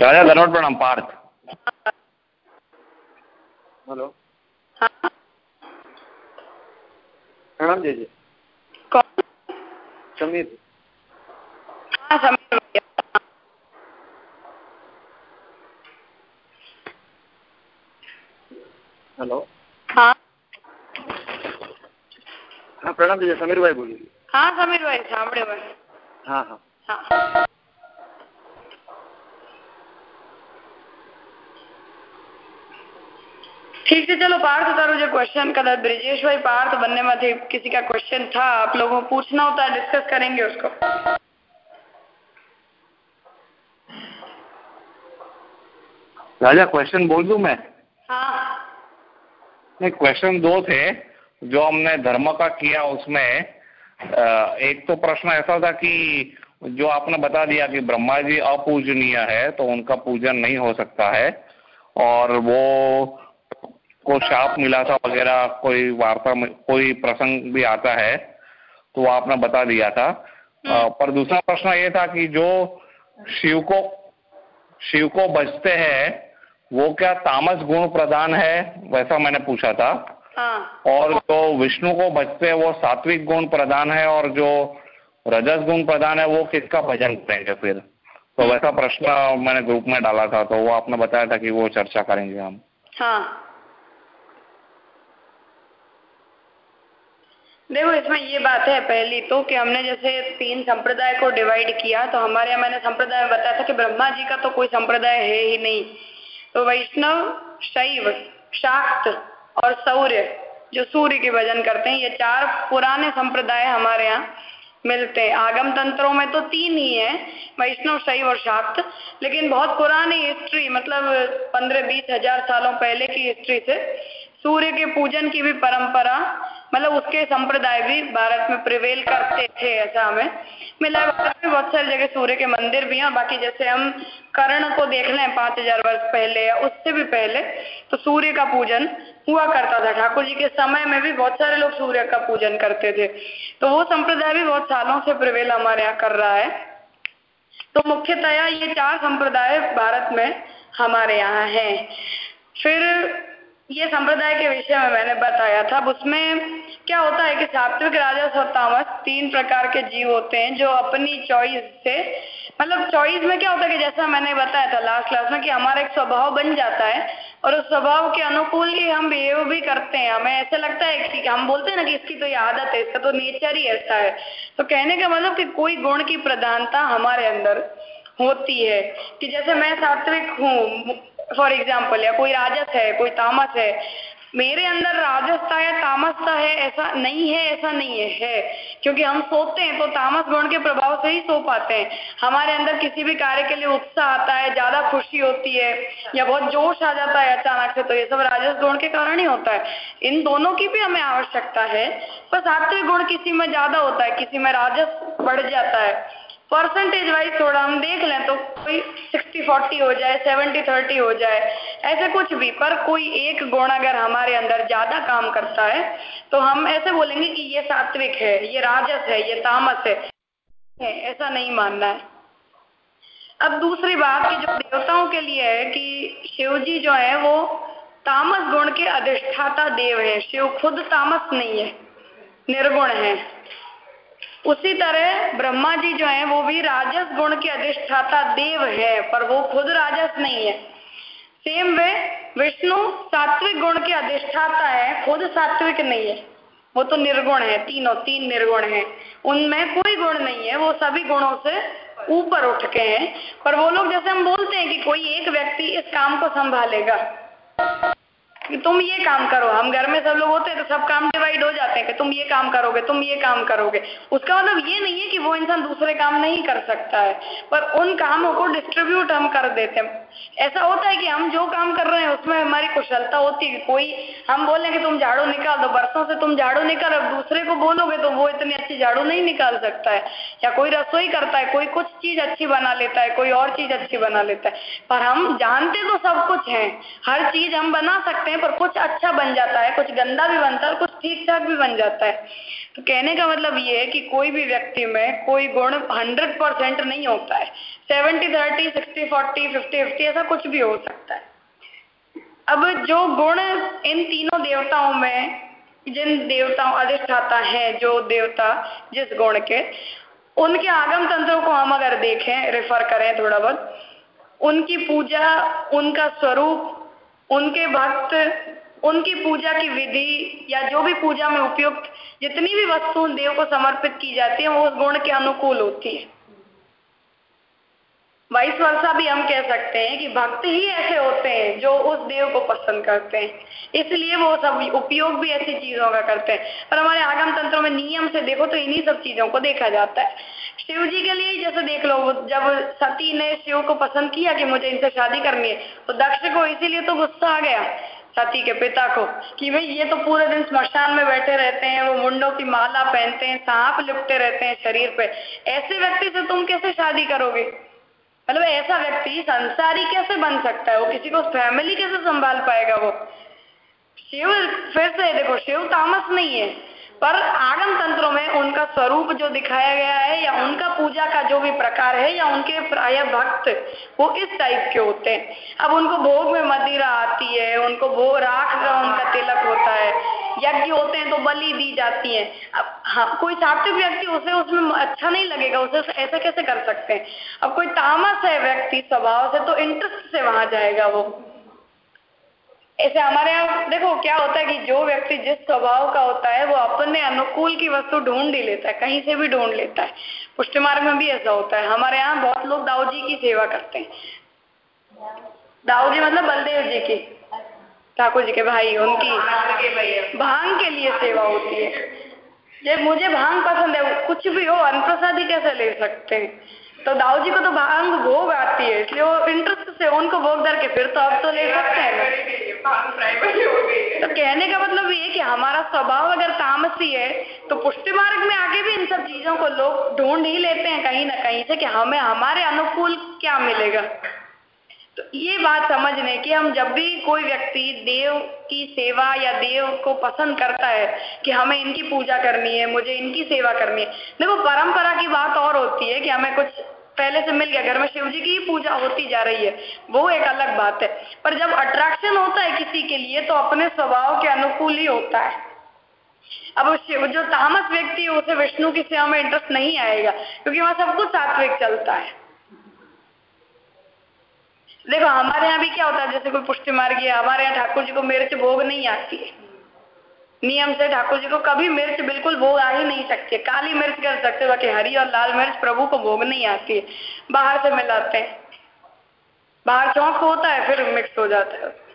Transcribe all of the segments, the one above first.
राजा धनोट प्रणाम पार्थ हेलो हाँ प्रणाम जी कौन समीर हाँ समीर हेलो हाँ हाँ प्रणाम जी समीर भाई बोलिए हाँ समीर भाई સાંભળ્યો ભાઈ हाँ हाँ हाँ ठीक है चलो पार्थ તારો जो क्वेश्चन कदा ब्रिजेश भाई पार्थ बनने में थे किसी का क्वेश्चन था आप लोगों को पूछना होता है डिस्कस करेंगे उसको। राजा क्वेश्चन बोल दूँ मैं? हाँ। नहीं क्वेश्चन दो थे जो हमने धर्म का किया उसमें एक तो प्रश्न ऐसा था कि जो आपने बता दिया कि ब्रह्मा जी अपूजनीय है तो उनका पूजन नहीं हो सकता है और वो को शाप मिला था वगैरह कोई वार्ता में कोई प्रसंग भी आता है तो आपने बता दिया था हम्म। पर दूसरा प्रश्न ये था कि जो शिव को शिव को बचते हैं वो क्या तामस गुण प्रधान है वैसा मैंने पूछा था हाँ। और जो विष्णु को बचते हैं वो सात्विक गुण प्रधान है और जो रजस गुण प्रधान है वो किसका भजन करेंगे फिर तो हम्म। वैसा प्रश्न मैंने ग्रुप में डाला था तो वो आपने बताया था कि वो चर्चा करेंगे हम हाँ देखो, इसमें ये बात है पहली तो कि हमने जैसे तीन संप्रदाय को डिवाइड किया तो हमारे यहाँ मैंने संप्रदाय बताया था कि ब्रह्मा जी का तो कोई संप्रदाय है ही नहीं। तो वैष्णव, शैव, शाक्त और सौर्य जो सूर्य के भजन करते हैं, ये चार पुराने संप्रदाय हमारे यहाँ मिलते हैं। आगम तंत्रों में तो तीन ही है, वैष्णव, शैव और शाक्त। लेकिन बहुत पुरानी हिस्ट्री मतलब पंद्रह बीस हज़ार सालों पहले की हिस्ट्री से, सूर्य के पूजन की भी परंपरा मतलब उसके संप्रदाय भी भारत में प्रिवेल करते थे ऐसा हमें मिला भारत में बहुत सारी जगह सूर्य के मंदिर भी हैं। बाकी जैसे हम कर्ण को देख लें पाँच हज़ार वर्ष पहले या उससे भी पहले तो सूर्य का पूजन हुआ करता था। ठाकुर जी के समय में भी बहुत सारे लोग सूर्य का पूजन करते थे। तो वो संप्रदाय भी बहुत सालों से प्रिवेल हमारे यहाँ कर रहा है। तो मुख्यतया ये चार संप्रदाय भारत में हमारे यहाँ है। फिर ये संप्रदाय के विषय में मैंने बताया था। उसमें क्या होता है कि सात्विक राजस और तामस तीन प्रकार के जीव होते हैं जो अपनी चॉइस से मतलब चॉइस में क्या होता है कि जैसा मैंने बताया था लास्ट क्लास में कि हमारा एक स्वभाव बन जाता है और उस स्वभाव के अनुकूल ही हम बिहेव भी करते हैं। हमें ऐसा लगता है कि हम बोलते हैं ना कि इसकी तो ये आदत है, इसका तो नेचर ही ऐसा है। तो कहने का मतलब कि कोई गुण की प्रधानता हमारे अंदर होती है कि जैसे मैं सात्विक हूँ फॉर एग्ज़ाम्पल या कोई राजस है, कोई तामस है मेरे अंदर राजसता या तामसता है ऐसा नहीं है ऐसा नहीं है, है। क्योंकि हम सोते हैं तो तामस गुण के प्रभाव से ही सो पाते हैं। हमारे अंदर किसी भी कार्य के लिए उत्साह आता है ज़्यादा खुशी होती है या बहुत जोश आ जाता है अचानक से तो ये सब राजस गुण के कारण ही होता है। इन दोनों की भी हमें आवश्यकता है। पर सात्विक गुण किसी में ज़्यादा होता है किसी में राजस बढ़ जाता है। परसेंटेज वाइज थोड़ा हम देख लें तो कोई सिक्सटी फोर्टी हो जाए सेवेंटी थर्टी हो जाए, ऐसे कुछ भी। पर कोई एक गुण अगर हमारे अंदर ज़्यादा काम करता है तो हम ऐसे बोलेंगे कि ये सात्विक है, ये राजस है, ये तामस है। ऐसा नहीं मानना है। अब दूसरी बात कि जो देवताओं के लिए है कि शिव जी जो है, वो तामस गुण के अधिष्ठाता देव है। शिव खुद तामस नहीं है, निर्गुण है। उसी तरह ब्रह्मा जी जो है, वो भी राजस गुण के अधिष्ठाता देव है, पर वो खुद राजस नहीं है। सेम वे विष्णु सात्विक गुण के अधिष्ठाता है, खुद सात्विक नहीं है। वो तो निर्गुण है, तीनों, तीन निर्गुण है। उनमें कोई गुण नहीं है, वो सभी गुणों से ऊपर उठ के हैं। पर वो लोग जैसे हम बोलते हैं कि कोई एक व्यक्ति इस काम को संभालेगा। कि तुम ये काम करो, हम घर में सब लोग होते हैं तो सब काम डिवाइड हो जाते हैं कि तुम ये काम करोगे, तुम ये काम करोगे। उसका मतलब ये नहीं है कि वो इंसान दूसरे काम नहीं कर सकता है, पर उन कामों को डिस्ट्रीब्यूट हम कर देते हैं। ऐसा होता है कि हम जो काम कर रहे हैं उसमें हमारी कुशलता होती है कोई, हम बोले कि तुम झाड़ू निकाल दो, बरसों से तुम झाड़ू निकाल, अब दूसरे को बोलोगे तो वो इतनी अच्छी झाड़ू नहीं निकाल सकता है। या कोई रसोई करता है, कोई कुछ चीज़ अच्छी बना लेता है, कोई और चीज़ अच्छी बना लेता है। पर हम जानते तो सब कुछ है, हर चीज़ हम बना सकते हैं, पर कुछ अच्छा बन जाता है, कुछ गंदा भी बनता है और कुछ ठीक ठाक भी बन जाता है। तो कहने का मतलब ये है कि कोई भी व्यक्ति में कोई गुण हंड्रेड परसेंट नहीं होता है। Seventy thirty sixty forty fifty fifty ऐसा कुछ भी हो सकता है। अब जो गुण इन तीनों देवताओं में, जिन देवताओं, अधिष्ठाता है, जो देवता जिस गुण के, उनके आगम तंत्रों को हम अगर देखें रेफर करें थोड़ा बहुत, उनकी पूजा, उनका स्वरूप उनके भक्त उनकी पूजा की विधि या जो भी पूजा में उपयुक्त जितनी भी वस्तु देव को समर्पित की जाती है, वो उस गुण के अनुकूल होती है। वाइस वर्षा भी हम कह सकते हैं कि भक्त ही ऐसे होते हैं जो उस देव को पसंद करते हैं। इसलिए वो सब उपयोग भी ऐसी चीज़ों का करते हैं। पर हमारे आगम तंत्रों में नियम से देखो तो इन्हीं सब चीज़ों को देखा जाता है। शिव जी के लिए जैसे देख लो, जब सती ने शिव को पसंद किया कि मुझे इनसे शादी करनी है तो दक्ष को इसीलिए तो गुस्सा आ गया सती के पिता को कि भाई ये तो पूरे दिन स्मशान में बैठे रहते हैं, वो मुंडों की माला पहनते हैं, सांप लिपटे रहते हैं शरीर पे। ऐसे व्यक्ति से तुम कैसे शादी करोगे? मतलब ऐसा व्यक्ति संसारी कैसे बन सकता है? वो किसी को फैमिली कैसे संभाल पाएगा वो? शिव फिर से देखो, शिव तामस नहीं है। पर आगम तंत्रों में उनका स्वरूप जो दिखाया गया है, या उनका पूजा का जो भी प्रकार है, या उनके प्राय भक्त वो इस टाइप के होते हैं। अब उनको भोग में मदिरा आती है, उनको भोग राख का उनका तिलक होता है, यज्ञ होते हैं तो बलि दी जाती है। अब हाँ कोई सात्विक व्यक्ति उसे उसमें अच्छा नहीं लगेगा, उसे ऐसा कैसे कर सकते हैं? अब कोई तामस है व्यक्ति स्वभाव से तो इंटरेस्ट से वहाँ जाएगा वो। ऐसे हमारे यहाँ, देखो, क्या होता है कि जो व्यक्ति जिस स्वभाव का होता है, वो अपने अनुकूल की वस्तु ढूंढ ही लेता है, कहीं से भी ढूंढ लेता है। पुष्टि मार्ग में भी ऐसा होता है। हमारे यहाँ बहुत लोग दाऊ जी की सेवा करते हैं। दाऊ जी मतलब बलदेव जी की। ठाकुर जी के भाई, उनकी भाँग के लिए सेवा होती है। जब मुझे भाँग पसंद है कुछ भी हो अनप्रसादी कैसे ले सकते हैं? तो दाऊ जी को तो भाँग भोग आती है, इसलिए वो इंटरेस्ट से उनको भोग दर के फिर तो अब तो ले सकते हैं। तो कहने का मतलब ये कि हमारा स्वभाव अगर तामसी है तो पुष्टि मार्ग में आगे भी इन सब चीज़ों को लोग ढूंढ ही लेते हैं कहीं ना कहीं से कि हमें, हमारे अनुकूल क्या मिलेगा। तो ये बात समझने की हम जब भी कोई व्यक्ति देव की सेवा या देव को पसंद करता है कि हमें इनकी पूजा करनी है, मुझे इनकी सेवा करनी है। देखो, परंपरा की बात और होती है कि हमें कुछ पहले से मिल गया, घर में शिव जी की ही पूजा होती जा रही है। वो एक अलग बात है। पर जब अट्रैक्शन होता है किसी के लिए तो अपने स्वभाव के अनुकूल ही होता है। अब शिव, जो तामस व्यक्ति है, उसे विष्णु की सेवा में इंटरेस्ट नहीं आएगा, क्योंकि वहाँ सब कुछ सात्विक चलता है। देखो, हमारे यहाँ भी क्या होता है, जैसे कोई पुष्टि मार गया हमारे यहाँ ठाकुर जी को मिर्च भोग नहीं आती है। नियम से ठाकुर जी को कभी मिर्च बिल्कुल भोग आ ही नहीं सकती है। काली मिर्च कर सकते बाकी हरी और लाल मिर्च प्रभु को भोग नहीं आती है। बाहर से मिलाते हैं। बाहर चौक होता है, फिर मिक्स हो जाता है।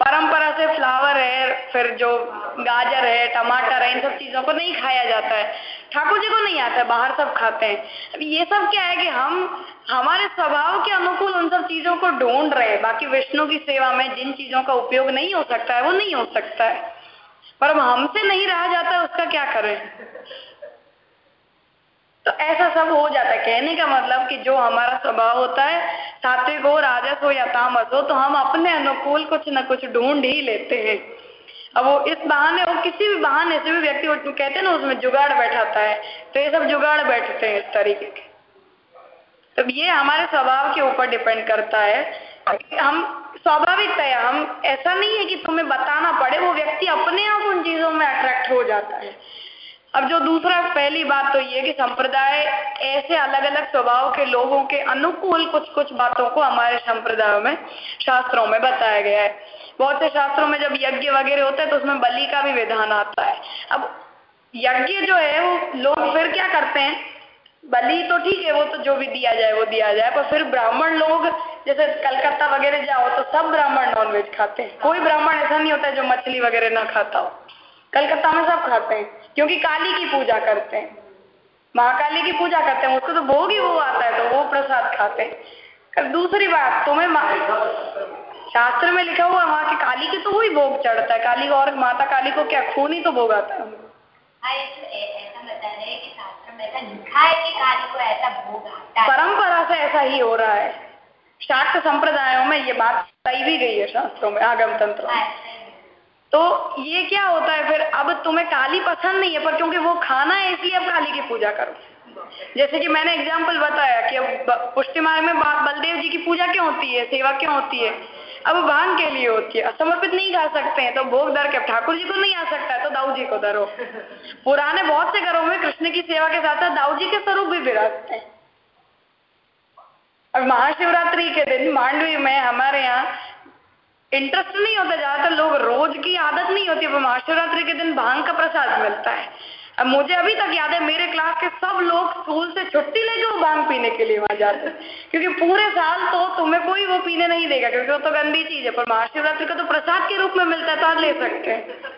परंपरा से फ्लावर है, फिर जो गाजर है, टमाटर है, इन सब चीज़ों को नहीं खाया जाता है। ठाकुर जी को नहीं आता है बाहर सब खाते हैं। अब ये सब क्या है कि हम, हमारे स्वभाव के अनुकूल उन सब चीज़ों को ढूंढ रहे हैं। बाकी विष्णु की सेवा में जिन चीज़ों का उपयोग नहीं हो सकता है, वो नहीं हो सकता है। पर अब हमसे नहीं रहा जाता उसका क्या करें? तो ऐसा सब हो जाता है। कहने का मतलब कि जो हमारा स्वभाव होता है, सात्विक हो, राजस हो या तामस हो तो हम अपने अनुकूल कुछ न कुछ ढूंढ ही लेते हैं। अब वो इस बहाने, वो किसी भी बहाने से भी व्यक्ति कहते हैं ना, उसमें जुगाड़ बैठाता है। तो ये सब जुगाड़ बैठते हैं इस तरीके के। तो ये हमारे स्वभाव के ऊपर डिपेंड करता है। हम स्वाभाविक है, हम ऐसा नहीं है कि तुम्हें बताना पड़े, वो व्यक्ति अपने आप उन चीज़ों में अट्रैक्ट हो जाता है। अब जो दूसरा, पहली बात तो ये कि संप्रदाय ऐसे अलग अलग स्वभाव के लोगों के अनुकूल कुछ कुछ बातों को हमारे संप्रदायों में, शास्त्रों में बताया गया है। बहुत से शास्त्रों में जब यज्ञ वगैरह होता है तो उसमें बलि का भी विधान आता है। अब यज्ञ जो है, वो लोग फिर क्या करते हैं? बलि तो ठीक है, वो तो जो भी दिया जाए, वो दिया जाए, पर फिर ब्राह्मण लोग, जैसे कलकत्ता वगैरह जाओ तो सब ब्राह्मण नॉनवेज खाते हैं। कोई ब्राह्मण ऐसा नहीं होता जो मछली वगैरह ना खाता हो। कलकत्ता में सब खाते हैं, क्योंकि काली की पूजा करते हैं। महाकाली की पूजा करते हैं, उसको तो भोग ही वो आता है तो वो प्रसाद खाते हैं। दूसरी बात, तुम्हें शास्त्र में लिखा हुआ वहाँ की काली की तो वही भोग चढ़ता है। काली और माता काली को क्या खून ही तो भोग आता है परंपरा से ऐसा ही हो रहा है। शाक्त संप्रदायों में ये बात बताई भी गई है शास्त्रों में आगम तंत्र तो ये क्या होता है फिर अब तुम्हें काली पसंद नहीं है पर क्योंकि वो खाना है इसलिए अब काली की पूजा करो। जैसे कि मैंने एग्ज़ाम्पल बताया कि अब पुष्टि मार्ग में बलदेव जी की पूजा क्यों होती है सेवा क्यों होती है? अब भाँग के लिए होती है। असमर्पित नहीं खा सकते हैं तो भोग दर के ठाकुर जी को नहीं आ सकता है तो दाऊ जी को दरो पुराने बहुत से घरों में कृष्ण की सेवा के साथ साथ दाऊ जी के स्वरूप भी विराजते हैं। अब महाशिवरात्रि के दिन मांडवी में हमारे यहाँ इंटरेस्ट नहीं होता ज़्यादातर लोग रोज की आदत नहीं होती महाशिवरात्रि के दिन भाँग का प्रसाद मिलता है। अब मुझे अभी तक याद है, मेरे क्लास के सब लोग स्कूल से छुट्टी लेके वो भाँग पीने के लिए वहाँ जाते क्योंकि पूरे साल तो तुम्हें कोई वो पीने नहीं देगा, क्योंकि वो तो गंदी चीज़ है, पर महाशिवरात्रि का तो प्रसाद के रूप में मिलता है तो ले सकते हैं।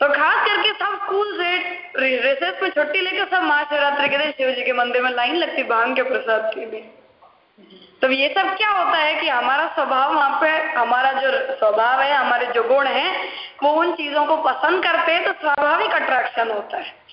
तो खास करके सब स्कूल से रिसेस में छुट्टी लेकर सब महाशिवरात्रि के दिन शिव जी के मंदिर में लाइन लगती भाँग के प्रसाद के लिए। तो ये सब क्या होता है कि हमारा स्वभाव वहाँ पे, हमारा जो स्वभाव है, हमारे जो गुण है वो उन चीज़ों को पसंद करते हैं तो स्वाभाविक अट्रैक्शन होता है।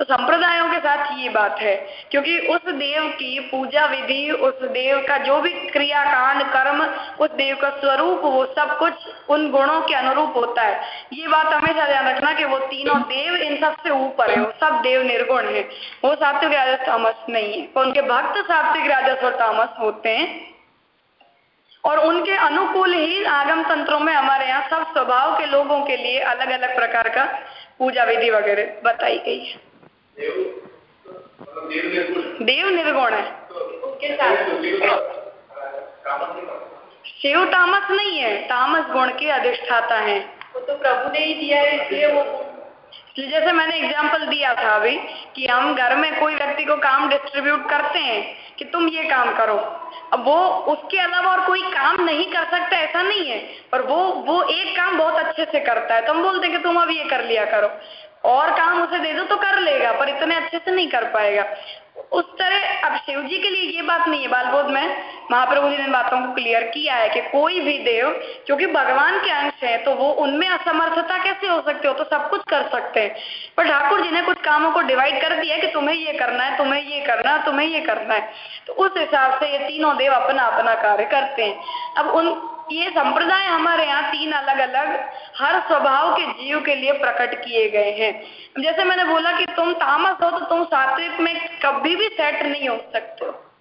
तो संप्रदायों के साथ ये बात है, क्योंकि उस देव की पूजा विधि, उस देव का जो भी क्रियाकांड कर्म, उस देव का स्वरूप, वो सब कुछ उन गुणों के अनुरूप होता है। ये बात हमेशा ध्यान रखना कि वो तीनों देव इन सबसे ऊपर है, वो सब देव निर्गुण है। वो सात्विक राजस तामस नहीं है। उनके भक्त सात्विक राजस और तामस होते हैं। और उनके अनुकूल ही आगम तंत्रों में हमारे यहाँ सब स्वभाव के लोगों के लिए अलग अलग प्रकार का पूजा विधि वगैरह बताई गई है। देव निर्गुण। है। शिव तामस नहीं है तामस गुण के अधिष्ठाता है। वो तो प्रभु ने ही दिया है इसलिए वो जैसे मैंने एग्ज़ाम्पल दिया था अभी कि हम घर में कोई व्यक्ति को काम डिस्ट्रीब्यूट करते हैं कि तुम ये काम करो। अब वो उसके अलावा और कोई काम नहीं कर सकता, ऐसा नहीं है। पर वो वो एक काम बहुत अच्छे से करता है। तो हम बोलते हैं कि तुम अब ये कर लिया करो। और काम उसे दे दो तो कर लेगा, पर इतने अच्छे से नहीं कर पाएगा। उस तरह अब शिव जी के लिए ये बात नहीं है, बालबोध में महाप्रभु जी ने बातों को क्लियर किया है कि कोई भी देव, क्योंकि भगवान के अंश है तो वो उनमें असमर्थता कैसे हो सकती हो? तो सब कुछ कर सकते हैं। पर ठाकुर जी ने कुछ कामों को डिवाइड कर दिया कि तुम्हें ये करना है, तुम्हें ये करना है, तुम्हें ये करना है। तो उस हिसाब से ये तीनों देव अपना अपना कार्य करते हैं। अब उन, ये संप्रदाय हमारे यहाँ तीन अलग अलग हर स्वभाव के जीव के लिए प्रकट किए गए हैं। जैसे मैंने बोला कि तुम तामस हो तो तुम सात्विक में कभी भी सेट नहीं हो सकते।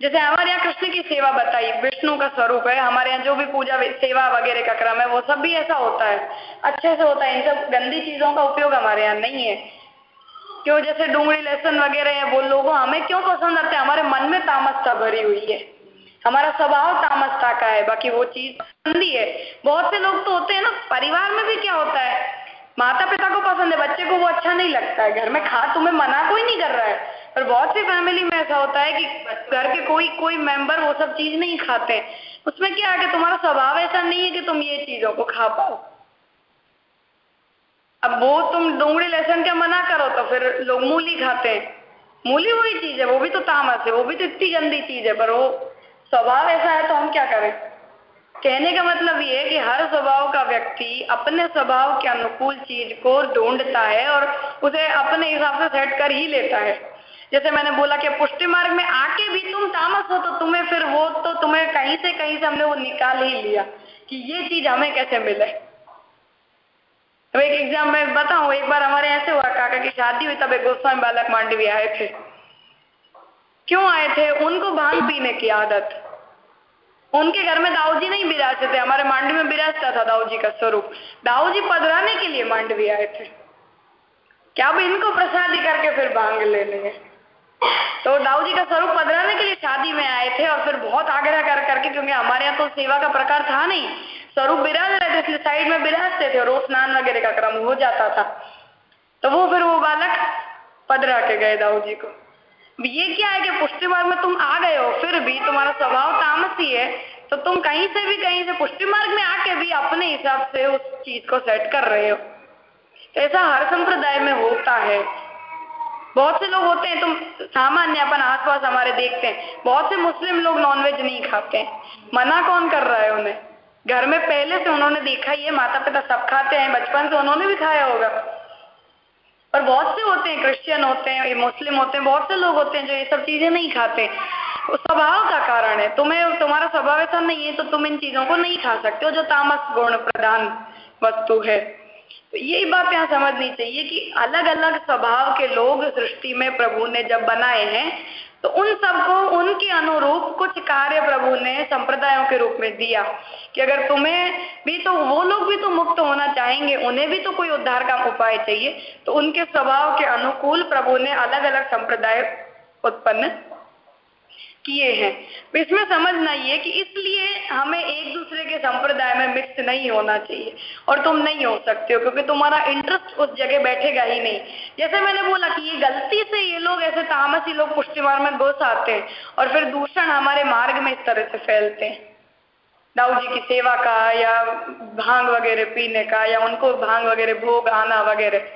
जैसे हमारे यहाँ कृष्ण की सेवा बताई, विष्णु का स्वरूप है, हमारे यहाँ जो भी पूजा सेवा वगैरह का क्रम है, वो सब भी ऐसा होता है। अच्छे से होता है, इन सब गंदी चीज़ों का उपयोग हमारे यहाँ नहीं है। क्यों? जैसे डूंगरी लहसन वगैरह है, वो लोगों हमें क्यों पसंद आते हैं? हमारे मन में तामसता भरी हुई है। हमारा स्वभाव तामसता का है, बाकी वो चीज़ गंदी है। बहुत से लोग तो होते हैं ना, परिवार में भी क्या होता है? माता पिता को पसंद है, बच्चे को वो अच्छा नहीं लगता है। घर में खा, तुम्हें मना कोई नहीं कर रहा है। पर बहुत सी फैमिली में ऐसा होता है कि घर के कोई कोई मेंबर वो सब चीज़ नहीं खाते उसमें क्या है कि तुम्हारा स्वभाव ऐसा नहीं है कि तुम ये चीज़ों को खा पाओ। अब वो तुम डोंगड़ी लहसन क्या मना करो तो फिर लोग मूली खाते हैं। मूली वही चीज़ है, वो भी तो तामस है, वो भी तो इतनी गंदी चीज़ है, पर वो स्वभाव ऐसा है तो हम क्या करें? कहने का मतलब ये है कि हर स्वभाव का व्यक्ति अपने स्वभाव के अनुकूल चीज़ को ढूंढता है और उसे अपने हिसाब से सेट कर ही लेता है। जैसे मैंने बोला कि पुष्टि मार्ग में आके भी तुम तामस हो तो तुम्हें फिर वो तो तुम्हें कहीं से कहीं से हमने वो निकाल ही लिया कि ये चीज़ हमें कैसे मिले। अब एक एग्ज़ाम में बताऊँ, एक बार हमारे ऐसे हुआ, काका की शादी हुई, तब एक गोस्वामी बालक मांडवी आए थे। क्यों आए थे? उनको भाँग पीने की आदत। उनके घर में दाऊ जी नहीं बिराजते थे। हमारे मांडवी में बिराजता था दाऊ जी का स्वरूप। दाऊ जी पधराने के लिए मांडवी आए थे। क्या अब इनको प्रसादी करके फिर भाँग ले लेंगे तो दाऊ जी का स्वरूप पधराने के लिए शादी में आए थे और फिर बहुत आग्रह कर करके, क्योंकि हमारे यहाँ तो सेवा का प्रकार था नहीं। स्वरूप बिराज रहे थे, इसलिए साइड में बिराजते थे रोज स्नान वगैरह का क्रम हो जाता था। तो वो फिर वो बालक पधरा के गए दाऊ जी को। ये क्या है कि पुष्टि मार्ग में तुम आ गए हो, फिर भी तुम्हारा स्वभाव तामसी है तो तुम कहीं से भी कहीं से पुष्टि मार्ग में आके भी अपने हिसाब से उस चीज़ को सेट कर रहे हो। तो ऐसा हर संप्रदाय में होता है। बहुत से लोग होते हैं, तुम सामान्य अपन आसपास हमारे देखते हैं, बहुत से मुस्लिम लोग नॉनवेज नहीं खाते हैं। मना कौन कर रहा है उन्हें? घर में पहले से उन्होंने देखा ही है माता पिता सब खाते हैं, बचपन से उन्होंने भी खाया होगा। और बहुत से होते हैं क्रिश्चियन होते हैं मुस्लिम होते हैं, बहुत से लोग होते हैं जो ये सब चीज़ें नहीं खाते। स्वभाव का कारण है। तुम्हें, तुम्हारा स्वभाव ऐसा नहीं है तो तुम इन चीज़ों को नहीं खा सकते हो, जो तामस गुण प्रधान वस्तु है। तो यही बात यहाँ समझनी चाहिए कि अलग अलग स्वभाव के लोग सृष्टि में प्रभु ने जब बनाए हैं तो उन सबको, उनके अनुरूप कुछ कार्य प्रभु ने संप्रदायों के रूप में दिया कि अगर तुम्हें भी तो वो लोग भी तो मुक्त होना चाहेंगे, उन्हें भी तो कोई उद्धार का उपाय चाहिए। तो उनके स्वभाव के अनुकूल प्रभु ने अलग अलग संप्रदाय उत्पन्न किए हैं। इसमें समझना ये कि इसलिए हमें एक दूसरे के संप्रदाय में मिक्स नहीं होना चाहिए और तुम नहीं हो सकते हो, क्योंकि तुम्हारा इंटरेस्ट उस जगह बैठेगा ही नहीं। जैसे मैंने बोला कि ये गलती से ये लोग ऐसे तामसी लोग पुष्टि मार्ग में घुस आते हैं और फिर दूषण हमारे मार्ग में इस तरह से फैलते हैं। दाऊ जी की सेवा का या भाँग वगैरह पीने का या उनको भाँग वगैरह भोग आना वगैरह।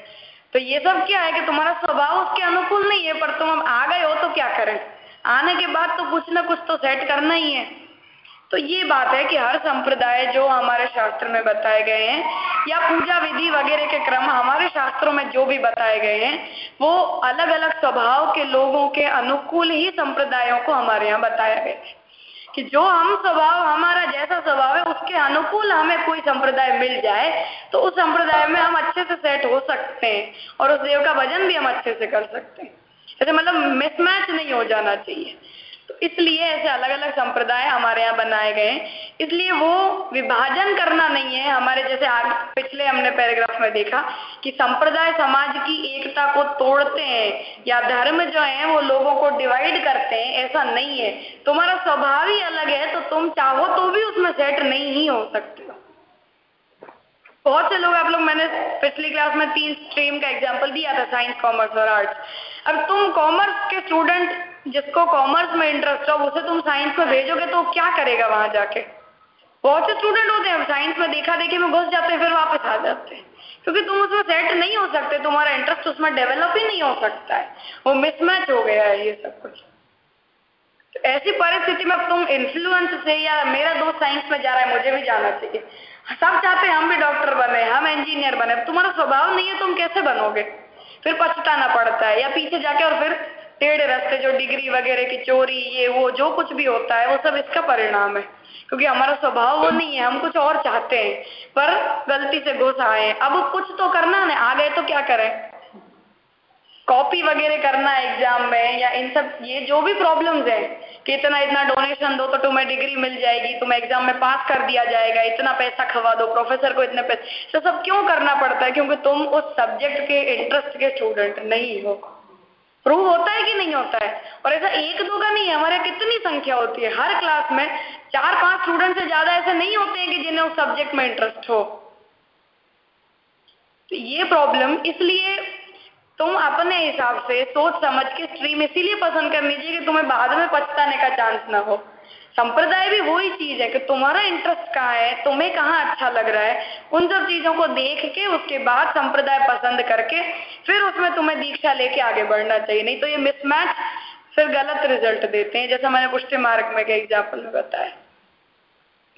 तो ये सब क्या है कि तुम्हारा स्वभाव उसके अनुकूल नहीं है, पर तुम अब आ गए हो तो क्या करें? आने के बाद तो कुछ ना कुछ तो सेट करना ही है। तो ये बात है कि हर संप्रदाय जो हमारे शास्त्र में बताए गए हैं, या पूजा विधि वगैरह के क्रम हमारे शास्त्रों में जो भी बताए गए हैं, वो अलग अलग स्वभाव के लोगों के अनुकूल ही संप्रदायों को हमारे यहाँ बताया गया है। कि जो हम स्वभाव, हमारा जैसा स्वभाव है, उसके अनुकूल हमें कोई संप्रदाय मिल जाए तो उस संप्रदाय में हम अच्छे से सेट हो सकते हैं, और उस देव का भजन भी हम अच्छे से कर सकते हैं। ऐसे मतलब मिसमैच हो जाना चाहिए। तो इसलिए ऐसे अलग अलग संप्रदाय हमारे यहाँ बनाए गए इसलिए वो विभाजन करना नहीं है। हमारे जैसे आगे, पिछले हमने पैराग्राफ में देखा कि संप्रदाय समाज की एकता को तोड़ते हैं या धर्म जो है वो लोगों को डिवाइड करते हैं, ऐसा नहीं है। तुम्हारा स्वभाव ही अलग है तो तुम चाहो तो भी उसमें सेट नहीं ही हो सकते हो। बहुत से लोग आप लोग मैंने पिछली क्लास में तीन स्ट्रीम का एग्ज़ाम्पल दिया था साइंस कॉमर्स और आर्ट्स अब तुम कॉमर्स के स्टूडेंट जिसको कॉमर्स में इंटरेस्ट हो उसे तुम साइंस में भेजोगे तो क्या करेगा वहाँ जाके? बहुत से स्टूडेंट होते हैं साइंस में देखा देखी में घुस जाते हैं, फिर वापस आ जाते हैं। क्योंकि तुम उसमें सेट नहीं हो सकते, तुम्हारा इंटरेस्ट उसमें डेवलप ही नहीं हो सकता है। वो मिसमैच हो गया है ये सब कुछ। तो ऐसी परिस्थिति में तुम इन्फ्लुएंस से या मेरा दोस्त साइंस में जा रहा है, मुझे भी जाना चाहिए। सब चाहते हैं हम भी डॉक्टर बने, हम इंजीनियर बने तुम्हारा स्वभाव नहीं है, तुम कैसे बनोगे? फिर पछताना पड़ता है या पीछे जाके और फिर टेढ़े रास्ते जो डिग्री वगैरह की चोरी, ये, वो, जो कुछ भी होता है, वो सब इसका परिणाम है। क्योंकि हमारा स्वभाव वो नहीं है, हम कुछ और चाहते हैं, पर गलती से घुस आए अब कुछ तो करना है, आ गए तो क्या करें? कॉपी वगैरह करना एग्ज़ाम में, या इन सब, ये जो भी प्रॉब्लम्स है कि इतना इतना डोनेशन दो तो तुम्हें डिग्री मिल जाएगी, तुम्हें एग्ज़ाम में पास कर दिया जाएगा, इतना पैसा खवा दो प्रोफेसर को इतने पैसे। तो सब क्यों करना पड़ता है? क्योंकि तुम उस सब्जेक्ट के इंटरेस्ट के स्टूडेंट नहीं हो। प्रूव होता है कि नहीं होता है? और ऐसा एक दो का नहीं है, हमारे कितनी संख्या होती है? हर क्लास में चार पाँच स्टूडेंट से ज़्यादा ऐसे नहीं होते हैं कि जिन्हें उस सब्जेक्ट में इंटरेस्ट हो। तो ये प्रॉब्लम इसलिए तुम अपने हिसाब से सोच समझ के स्ट्रीम इसीलिए पसंद कर लीजिए कि तुम्हें बाद में पछताने का चांस ना हो। संप्रदाय भी वही चीज़ है कि तुम्हारा इंटरेस्ट कहाँ है, तुम्हें कहाँ अच्छा लग रहा है, उन सब चीज़ों को देख के, उसके बाद संप्रदाय पसंद करके, फिर उसमें तुम्हें दीक्षा लेके आगे बढ़ना चाहिए। नहीं तो ये मिसमैच फिर गलत रिज़ल्ट देते हैं, जैसा मैंने पुष्टि मार्ग में एग्ज़ाम्पल में बताया।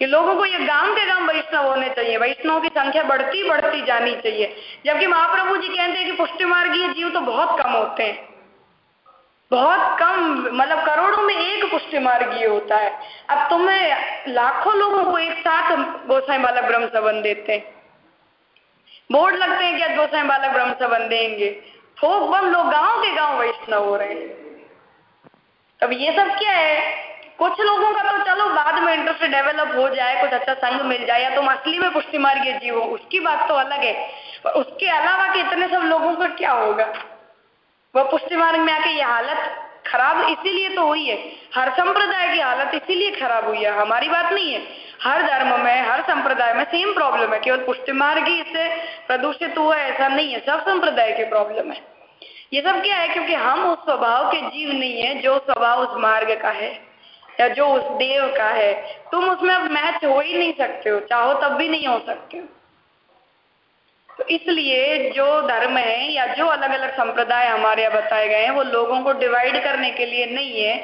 कि लोगों को ये गाँव के गाँव वैष्णव होने चाहिए। वैष्णव की संख्या बढ़ती बढ़ती जानी चाहिए। जबकि महाप्रभु जी कहते हैं कि पुष्टि मार्गीय जीव तो बहुत कम होते हैं। बहुत कम मतलब करोड़ों में एक पुष्टि मार्गीय होता है। अब तुम्हें लाखों लोगों को एक साथ गोसाई बालक ब्रह्म संबंध देते हैं। बोर्ड लगते हैं कि आज गोसाई बालक ब्रह्म संबंध देंगे। थोक बम लोग गाँव के गाँव वैष्णव हो रहे हैं। अब ये सब क्या है? कुछ लोगों का तो चलो बाद में इंटरेस्ट डेवलप हो जाए, कुछ अच्छा संग मिल जाए, या तुम असली में पुष्टि मार्ग जीव हो उसकी बात तो अलग है। पर उसके अलावा के इतने सब लोगों का क्या होगा? वह पुष्टि मार्ग में आके ये हालत खराब इसीलिए तो हुई है। हर संप्रदाय की हालत इसीलिए खराब हुई है। हमारी बात नहीं है। हर धर्म में, हर संप्रदाय में सेम प्रॉब्लम है। केवल पुष्टि मार्ग ही इससे प्रदूषित हुआ है, ऐसा नहीं है। सब संप्रदाय के प्रॉब्लम है। ये सब क्या है? क्योंकि हम उस स्वभाव के जीव नहीं है, जो स्वभाव उस मार्ग का है। या जो उस देव का है, तुम उसमें अब मैच हो ही नहीं सकते हो, चाहो तब भी नहीं हो सकते हो। तो इसलिए जो धर्म है या जो अलग अलग संप्रदाय हमारे यहाँ बताए गए हैं, वो लोगों को डिवाइड करने के लिए नहीं है,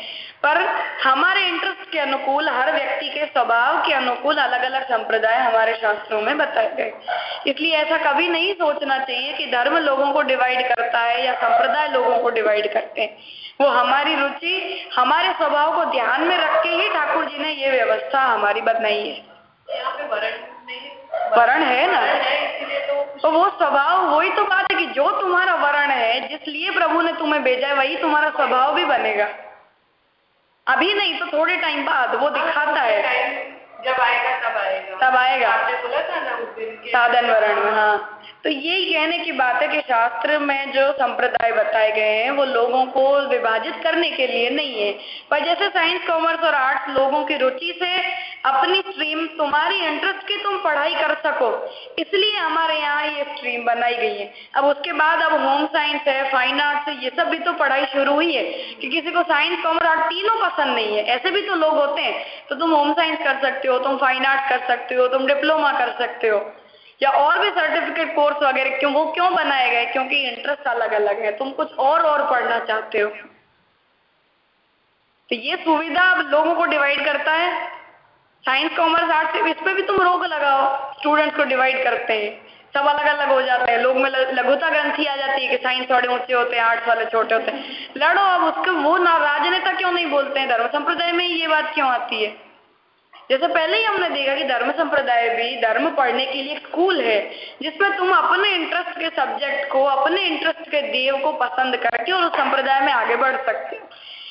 पर हमारे इंटरेस्ट के अनुकूल, हर व्यक्ति के स्वभाव के अनुकूल अलग अलग संप्रदाय हमारे शास्त्रों में बताए गए। इसलिए ऐसा कभी नहीं सोचना चाहिए कि धर्म लोगों को डिवाइड करता है या संप्रदाय लोगों को डिवाइड करते हैं। वो हमारी रुचि हमारे स्वभाव को ध्यान में रख के ही ठाकुर जी ने ये व्यवस्था हमारी बनाई है। यहाँ पे वरण वरण है ना? तो तो वो स्वभाव वही तो बात है कि जो तुम्हारा वर्ण है जिसलिए प्रभु ने तुम्हें भेजा है वही तुम्हारा स्वभाव भी बनेगा। अभी नहीं तो थोड़े टाइम बाद वो दिखाता है। जब आएगा तब आएगा। तब आएगा। आपने बोला था ना उस दिन के साधन वर्ण में हाँ। तो यही कहने की बात है कि शास्त्र में जो संप्रदाय बताए गए हैं वो लोगों को विभाजित करने के लिए नहीं है। पर जैसे साइंस कॉमर्स और आर्ट्स लोगों की रुचि से अपनी स्ट्रीम तुम्हारी इंटरेस्ट की तुम पढ़ाई कर सको। इसलिए हमारे यहाँ ये स्ट्रीम बनाई गई है। अब उसके बाद अब होम साइंस है फाइन आर्ट्स ये सब भी तो पढ़ाई शुरू हुई है कि किसी को साइंस कॉमर्स आर्ट तीनों पसंद नहीं है। ऐसे भी तो लोग होते हैं तो तुम होम साइंस कर सकते हो, तुम फाइन आर्ट कर सकते हो, तुम डिप्लोमा कर सकते हो, या और भी सर्टिफिकेट कोर्स वगैरह, क्यों, वो क्यों बनाए गए? क्योंकि इंटरेस्ट अलग अलग है। तुम कुछ और और पढ़ना चाहते हो। तो ये सुविधा अब लोगों को डिवाइड करता है। साइंस कॉमर्स आर्ट्स इस पे भी तुम रोक लगाओ। स्टूडेंट्स को डिवाइड करते हैं। सब अलग अलग हो जाते हैं। लोग में लघुता ग्रंथि आ जाती है कि साइंस वाले ऊँचे होते हैं आर्ट्स वाले छोटे होते हैं। लड़ो अब उसके, वो ना, राजनेता क्यों नहीं बोलते हैं? धर्म संप्रदाय में ये बात क्यों आती है? जैसे पहले ही हमने देखा कि धर्म संप्रदाय भी धर्म पढ़ने के लिए स्कूल है, जिसमें तुम अपने इंटरेस्ट के सब्जेक्ट को, अपने इंटरेस्ट के देव को पसंद करके और उस संप्रदाय में आगे बढ़ सकते हो।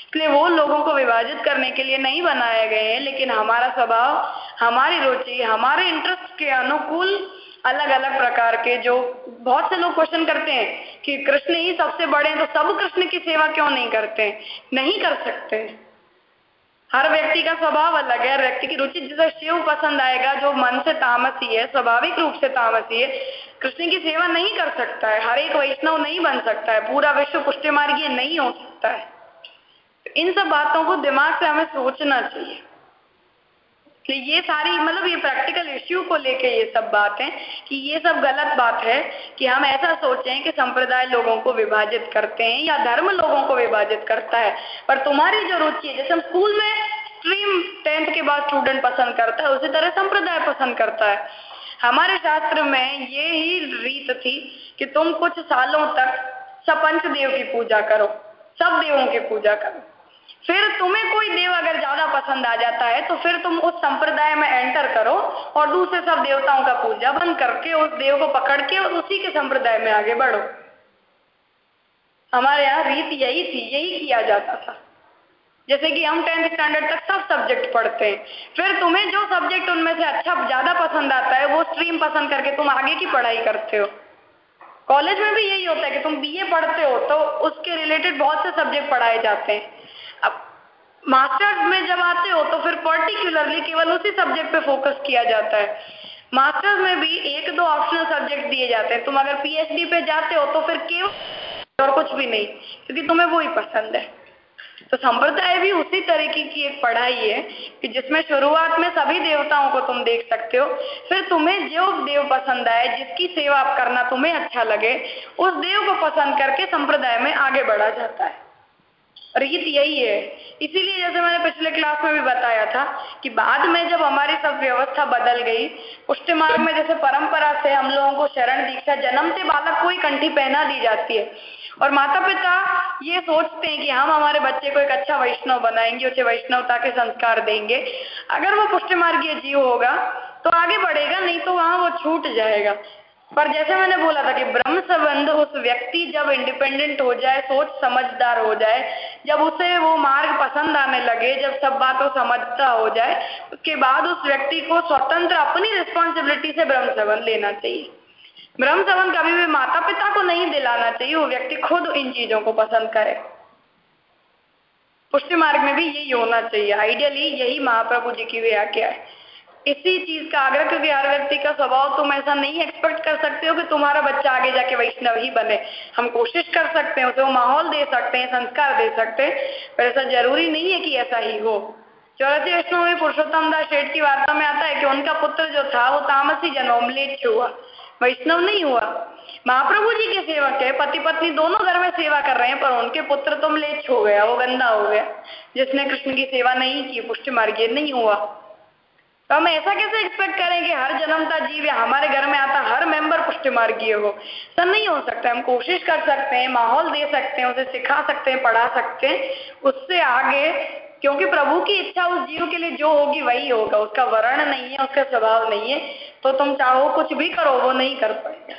इसलिए वो लोगों को विभाजित करने के लिए नहीं बनाए गए हैं, लेकिन हमारा स्वभाव, हमारी रुचि, हमारे इंटरेस्ट के अनुकूल अलग अलग प्रकार के जो बहुत से लोग क्वेश्चन करते हैं कि कृष्ण ही सबसे बड़े हैं तो सब कृष्ण की सेवा क्यों नहीं करते नहीं कर सकते। हर व्यक्ति का स्वभाव अलग है व्यक्ति की रुचि, जिसे शिव पसंद आएगा, जो मन से तामसी है, स्वाभाविक रूप से तामसी है, कृष्ण की सेवा नहीं कर सकता है, हर एक वैष्णव नहीं बन सकता है, पूरा विश्व पुष्टि मार्गीय नहीं हो सकता है। इन सब बातों को दिमाग से हमें सोचना चाहिए। ये सारी मतलब ये प्रैक्टिकल इश्यू को लेके ये सब बात है, कि ये सब गलत बात है, कि हम ऐसा सोचें कि संप्रदाय लोगों को विभाजित करते हैं या धर्म लोगों को विभाजित करता है। पर तुम्हारी जो रुचि है, जैसे हम स्कूल में स्ट्रीम टेंथ के बाद स्टूडेंट पसंद करता है, उसी तरह संप्रदाय पसंद करता है। हमारे शास्त्र में ये ही रीत थी कि तुम कुछ सालों तक सपंच देव की पूजा करो, सब देवों की पूजा करो। फिर तुम्हें कोई देव अगर ज़्यादा पसंद आ जाता है तो फिर तुम उस संप्रदाय में एंटर करो और दूसरे सब देवताओं का पूजा बंद करके उस देव को पकड़ के और उसी के संप्रदाय में आगे बढ़ो। हमारे यहाँ रीत यही थी, यही किया जाता था। जैसे कि हम टेंथ स्टैंडर्ड तक सब सब्जेक्ट पढ़ते हैं। फिर तुम्हें जो सब्जेक्ट उनमें से अच्छा ज़्यादा पसंद आता है, वो स्ट्रीम पसंद करके तुम आगे की पढ़ाई करते हो। कॉलेज में भी यही होता है कि तुम बीए पढ़ते हो तो उसके रिलेटेड बहुत से सब्जेक्ट पढ़ाए जाते हैं। मास्टर्स में जब आते हो तो फिर पर्टिकुलरली केवल उसी सब्जेक्ट पे फोकस किया जाता है। मास्टर्स में भी एक दो ऑप्शनल सब्जेक्ट दिए जाते हैं। तुम अगर पीएचडी पे जाते हो तो फिर केवल और कुछ भी नहीं, क्योंकि तुम्हें वो ही पसंद है। तो संप्रदाय भी उसी तरीके की एक पढ़ाई है कि जिसमें शुरुआत में सभी देवताओं को तुम देख सकते हो। फिर तुम्हें जो देव पसंद आए, जिसकी सेवा करना तुम्हें अच्छा लगे, उस देव को पसंद करके संप्रदाय में आगे बढ़ा जाता है। रीत यही है। इसीलिए जैसे मैंने पिछले क्लास में भी बताया था कि बाद में जब हमारी सब व्यवस्था बदल गई पुष्टि मार्ग में जैसे परंपरा से हम लोगों को शरण दीक्षा, जन्म से बालक को ही कंठी पहना दी जाती है। और माता पिता ये सोचते हैं कि हम हमारे बच्चे को एक अच्छा वैष्णव बनाएँगे, उसे वैष्णवता के संस्कार देंगे। अगर वो पुष्टि मार्गीय जीव होगा तो आगे बढ़ेगा, नहीं तो वहाँ वो छूट जाएगा। पर जैसे मैंने बोला था कि ब्रह्म संबंध उस व्यक्ति जब इंडिपेंडेंट हो जाए, सोच समझदार हो जाए, जब उसे वो मार्ग पसंद आने लगे, जब सब बातों समझता हो जाए, उसके बाद उस व्यक्ति को स्वतंत्र अपनी रिस्पॉन्सिबिलिटी से ब्रह्म संबंध लेना चाहिए। ब्रह्म संबंध कभी भी माता पिता को नहीं दिलाना चाहिए, वो व्यक्ति खुद इन चीज़ों को पसंद करे। पुष्टि मार्ग में भी यही होना चाहिए। आइडियली यही महाप्रभु जी की व्याख्या है। इसी चीज़ का आग्रह, क्योंकि हर व्यक्ति का स्वभाव तुम ऐसा नहीं एक्सपेक्ट कर सकते हो कि तुम्हारा बच्चा आगे जाके वैष्णव ही बने। हम कोशिश कर सकते हैं, उसे वो माहौल दे सकते हैं, संस्कार दे सकते हैं, पर ऐसा ज़रूरी नहीं है कि ऐसा ही हो। चौरासी वैष्णव में पुरुषोत्तम दास शेठ की वार्ता में आता है कि उनका पुत्र जो था, वो तामसी जन्म लेट हुआ। वैष्णव नहीं हुआ। महाप्रभु जी के सेवक है पति पत्नी दोनों घर में सेवा कर रहे हैं, पर उनके पुत्र तो लेच हो गया, वो गंदा हो गया। जिसने कृष्ण की सेवा नहीं की, पुष्टि मार्गीय नहीं हुआ। तो हम ऐसा कैसे एक्सपेक्ट करें कि हर जन्मता जीव या हमारे घर में आता हर मेंबर पुष्टि मार्गीय हो? ऐसा नहीं हो सकता। हम कोशिश कर सकते हैं, माहौल दे सकते हैं, उसे सिखा सकते हैं, पढ़ा सकते हैं। उससे आगे, क्योंकि प्रभु की इच्छा उस जीव के लिए जो होगी वही होगा। उसका वर्ण नहीं है, उसका स्वभाव नहीं है। तो तुम चाहो कुछ भी करो, वो नहीं कर पाएगा।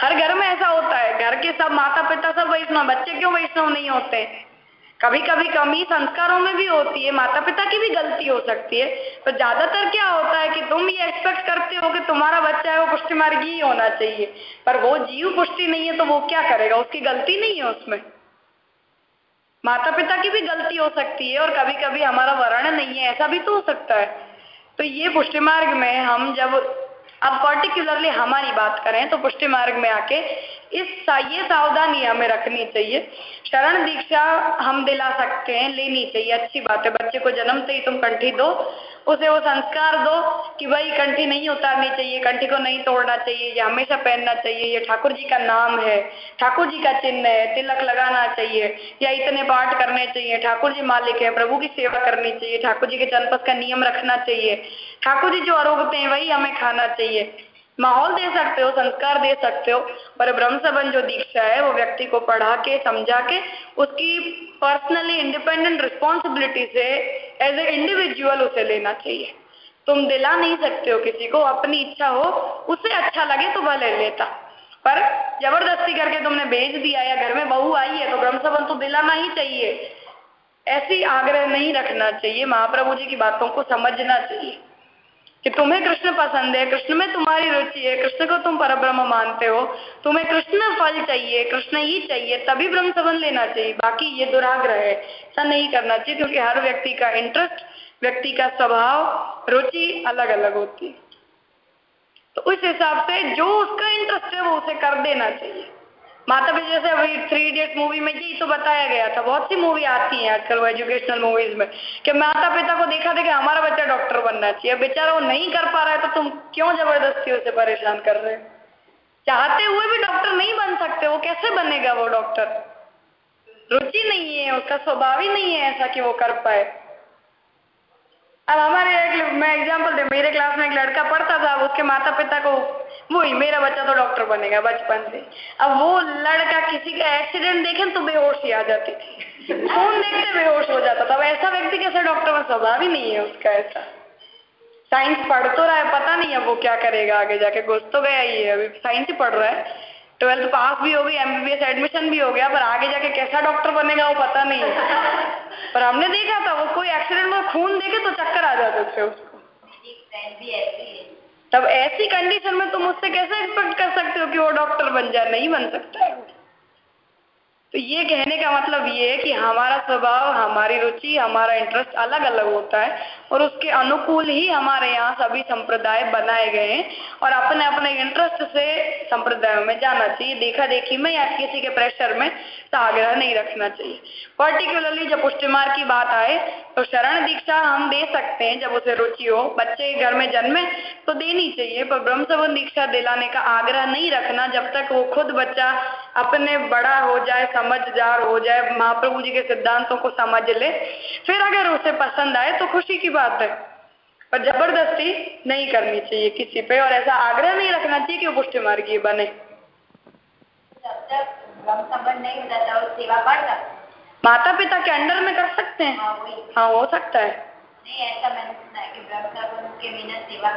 हर घर में ऐसा होता है। घर के सब माता पिता सब वैष्णव, बच्चे क्यों वैष्णव नहीं होते? कभी कभी कमी संस्कारों में भी होती है माता पिता की भी गलती हो सकती है तो ज़्यादातर क्या होता है कि तुम ये एक्सपेक्ट करते हो कि तुम्हारा बच्चा है, वो पुष्टि मार्गी ही होना चाहिए, पर वो जीव पुष्टि नहीं है तो वो क्या करेगा? उसकी गलती नहीं है उसमें। माता पिता की भी गलती हो सकती है और कभी कभी हमारा वर्ण नहीं है, ऐसा भी तो हो सकता है। तो ये पुष्टि मार्ग में हम जब अब पर्टिकुलरली हमारी बात करें तो पुष्टि मार्ग में आके इस ये सावधानी हमें रखनी चाहिए। शरण दीक्षा हम दिला सकते हैं, लेनी चाहिए। अच्छी बात है, बच्चे को जन्म से ही तुम कंठी दो, उसे वो संस्कार दो कि भाई कंठी नहीं उतारनी चाहिए, कंठी को नहीं तोड़ना चाहिए, ये हमेशा पहनना चाहिए, ये ठाकुर जी का नाम है, ठाकुर जी का चिन्ह है, तिलक लगाना चाहिए, या इतने पाठ करने चाहिए, ठाकुर जी मालिक है, प्रभु की सेवा करनी चाहिए, ठाकुर जी के जनपद का नियम रखना चाहिए। ठाकुर जी जो आरोग्य हैं, वही हमें खाना चाहिए। माहौल दे सकते हो, संस्कार दे सकते हो, पर ब्रह्म सबन जो दीक्षा है, वो व्यक्ति को पढ़ा के, समझा के, उसकी पर्सनली इंडिपेंडेंट रिस्पॉन्सिबिलिटी से एज ए इंडिविजुअल उसे लेना चाहिए। तुम दिला नहीं सकते हो किसी को, अपनी इच्छा हो, उसे अच्छा लगे तो भले लेता। पर ज़बरदस्ती करके तुमने भेज दिया या घर में बहू आई है तो ब्रह्म सबन तो दिलाना ही चाहिए। ऐसी आग्रह नहीं रखना चाहिए, महाप्रभु जी की बातों को समझना चाहिए। कि तुम्हें कृष्ण पसंद है, कृष्ण में तुम्हारी रुचि है, कृष्ण को तुम परब्रह्म मानते हो, तुम्हें कृष्ण फल चाहिए, कृष्ण ही चाहिए, तभी ब्रह्म संबंध लेना चाहिए, बाकी ये दुराग्रह है, ऐसा नहीं करना चाहिए, क्योंकि हर व्यक्ति का इंटरेस्ट व्यक्ति का स्वभाव, रुचि अलग अलग होती है। तो उस हिसाब से जो उसका इंटरेस्ट है, वो उसे कर देना चाहिए। माता पिता जैसे अभी थ्री इडियट मूवी में यही तो बताया गया था। बहुत सी मूवी आती हैं आजकल वो एजुकेशनल मूवीज़ में। कि माता पिता को देखा देखा हमारा बच्चा डॉक्टर बनना चाहिए। बेचारा वो नहीं कर पा रहा है तो तुम क्यों ज़बरदस्ती उसे परेशान कर रहे चाहते हुए भी डॉक्टर नहीं बन सकते, वो कैसे बनेगा वो डॉक्टर रुचि नहीं है, उसका स्वभाव ही नहीं है ऐसा कि वो कर पाए। अब हमारे एक, मैं एग्ज़ाम्पल दे, मेरे क्लास में एक लड़का पढ़ता था, उसके माता पिता को वही, मेरा बच्चा तो डॉक्टर बनेगा बचपन से। अब वो लड़का किसी का एक्सीडेंट देखे तो बेहोश ही आ जाती थी। खून देखते बेहोश हो जाता था। अब ऐसा व्यक्ति कैसे डॉक्टर में स्वभाव ही नहीं है उसका ऐसा। साइंस पढ़ तो रहा है, पता नहीं है वो क्या करेगा आगे जाके। घुस तो गया ही है, अभी साइंस ही पढ़ रहा है। ट्वेल्थ पास भी हो गई एमबीबीएस एडमिशन भी हो गया, पर आगे जाके कैसा डॉक्टर बनेगा वो पता नहीं। पर हमने देखा था, वो कोई एक्सीडेंट में खून देखे तो चक्कर आ जाते थे उसको। तब ऐसी कंडीशन में तुम उससे कैसे एक्सपेक्ट कर सकते हो कि वो डॉक्टर बन जाए? नहीं बन सकता है तो ये कहने का मतलब ये है कि हमारा स्वभाव, हमारी रुचि, हमारा इंटरेस्ट अलग अलग होता है। और उसके अनुकूल ही हमारे यहाँ सभी संप्रदाय बनाए गए हैं। और अपने अपने इंटरेस्ट से संप्रदायों में जाना चाहिए। देखा देखी में या किसी के प्रेशर में आग्रह नहीं रखना चाहिए। पर्टिकुलरली जब पुष्टिमार की बात आए तो शरण दीक्षा हम दे सकते हैं। जब उसे रुचि हो, बच्चे घर में जन्मे तो देनी चाहिए। पर ब्रह्म दीक्षा दिलाने का आग्रह नहीं रखना। जब तक वो खुद बच्चा अपने बड़ा हो जाए, समझदार हो जाए, महाप्रभु जी के सिद्धांतों को समझ ले, फिर अगर उसे पसंद आए तो खुशी की बात है। पर ज़बरदस्ती नहीं करनी चाहिए किसी पे और ऐसा आग्रह नहीं रखना चाहिए कि वो पुष्टि मार्गी बने। माता पिता के अंडर में कर सकते हैं। हाँ, हाँ हो सकता है। नहीं ऐसा मैंने सुना है कि ब्रह्म के बिना सेवा।